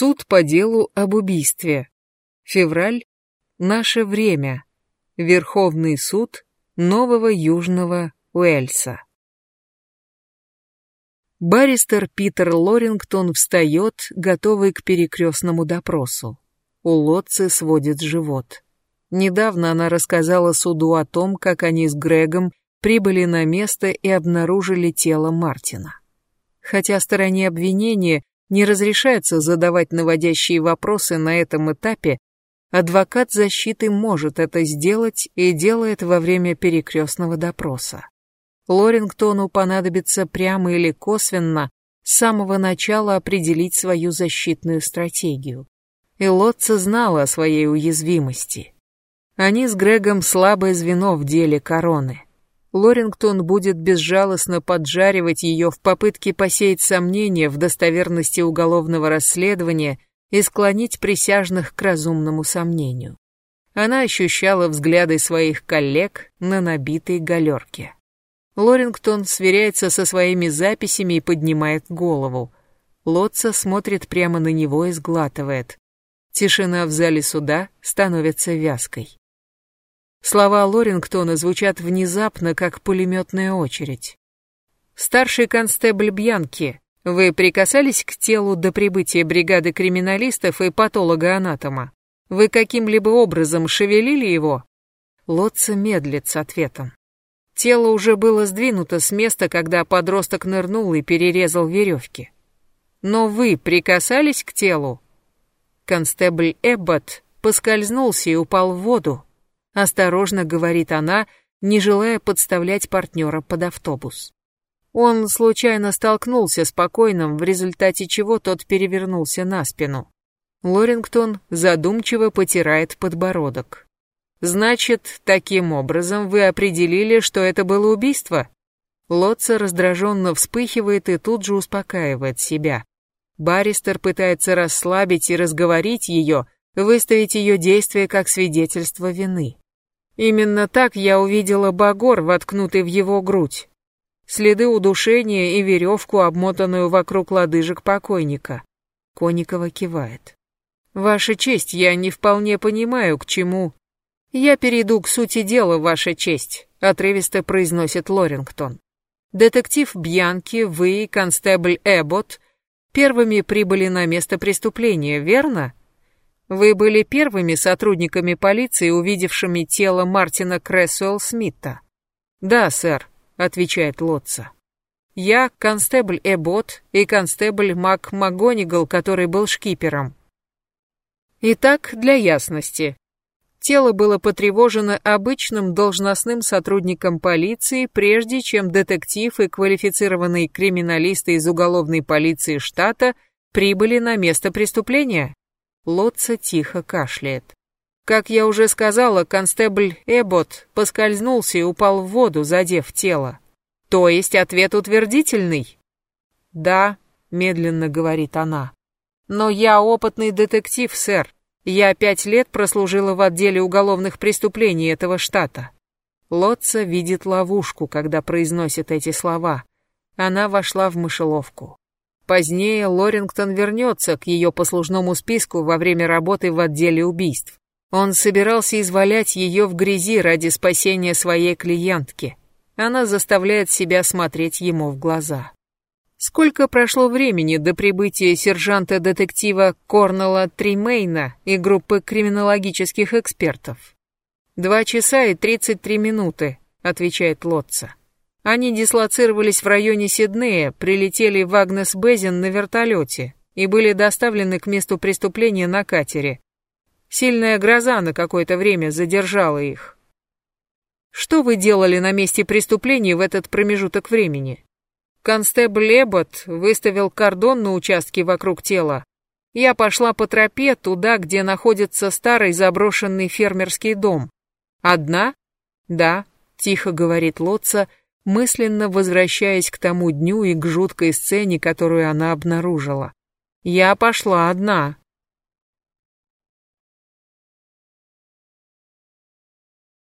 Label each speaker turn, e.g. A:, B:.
A: Суд по делу об убийстве. Февраль. Наше время. Верховный суд Нового Южного Уэльса. Баристер Питер Лорингтон встает, готовый к перекрестному допросу. У Лотцы сводит живот. Недавно она рассказала суду о том, как они с Грегом прибыли на место и обнаружили тело Мартина. Хотя стороне обвинения не разрешается задавать наводящие вопросы на этом этапе, адвокат защиты может это сделать и делает во время перекрестного допроса. Лорингтону понадобится прямо или косвенно с самого начала определить свою защитную стратегию. И Лотца знала о своей уязвимости. Они с Грегом слабое звено в деле короны. Лорингтон будет безжалостно поджаривать ее в попытке посеять сомнения в достоверности уголовного расследования и склонить присяжных к разумному сомнению. Она ощущала взгляды своих коллег на набитой галерке. Лорингтон сверяется со своими записями и поднимает голову. Лотца смотрит прямо на него и сглатывает. Тишина в зале суда становится вязкой. Слова Лорингтона звучат внезапно, как пулеметная очередь. «Старший констебль Бьянки, вы прикасались к телу до прибытия бригады криминалистов и патолога-анатома? Вы каким-либо образом шевелили его?» Лотца медлит с ответом. Тело уже было сдвинуто с места, когда подросток нырнул и перерезал веревки. «Но вы прикасались к телу?» Констебль Эббот поскользнулся и упал в воду, Осторожно, говорит она, не желая подставлять партнера под автобус. Он случайно столкнулся с покойным, в результате чего тот перевернулся на спину. Лорингтон задумчиво потирает подбородок. «Значит, таким образом вы определили, что это было убийство?» Лотца раздраженно вспыхивает и тут же успокаивает себя. Баристер пытается расслабить и разговорить ее, выставить ее действия как свидетельство вины. Именно так я увидела багор, воткнутый в его грудь. Следы удушения и веревку, обмотанную вокруг лодыжек покойника. Коникова кивает. Ваша честь, я не вполне понимаю, к чему. Я перейду к сути дела, ваша честь, отрывисто произносит Лорингтон. Детектив Бьянки, вы, констебль Эббот, первыми прибыли на место преступления, верно? Вы были первыми сотрудниками полиции, увидевшими тело Мартина Крэсуэлл Смита. Да, сэр, отвечает Лотца. Я констебль Эбот и констебль Мак Магонигал, который был шкипером. Итак, для ясности. Тело было потревожено обычным должностным сотрудником полиции, прежде чем детектив и квалифицированные криминалисты из уголовной полиции штата прибыли на место преступления. Лотца тихо кашляет. Как я уже сказала, констебль Эбот поскользнулся и упал в воду, задев тело. То есть ответ утвердительный? Да, медленно говорит она. Но я опытный детектив, сэр. Я пять лет прослужила в отделе уголовных преступлений этого штата. Лотца видит ловушку, когда произносит эти слова. Она вошла в мышеловку. Позднее Лорингтон вернется к ее послужному списку во время работы в отделе убийств. Он собирался извалять ее в грязи ради спасения своей клиентки. Она заставляет себя смотреть ему в глаза. Сколько прошло времени до прибытия сержанта-детектива Корнела Тримейна и группы криминологических экспертов? «Два часа и тридцать три минуты», — отвечает Лотца. Они дислоцировались в районе Сиднея, прилетели в Агнес-Безин на вертолете и были доставлены к месту преступления на катере. Сильная гроза на какое-то время задержала их. Что вы делали на месте преступления в этот промежуток времени? Констебль Эббот выставил кордон на участке вокруг тела. Я пошла по тропе туда, где находится старый заброшенный фермерский дом. Одна? Да, тихо говорит Лотца, мысленно возвращаясь к тому дню и к жуткой сцене, которую она обнаружила. Я пошла одна.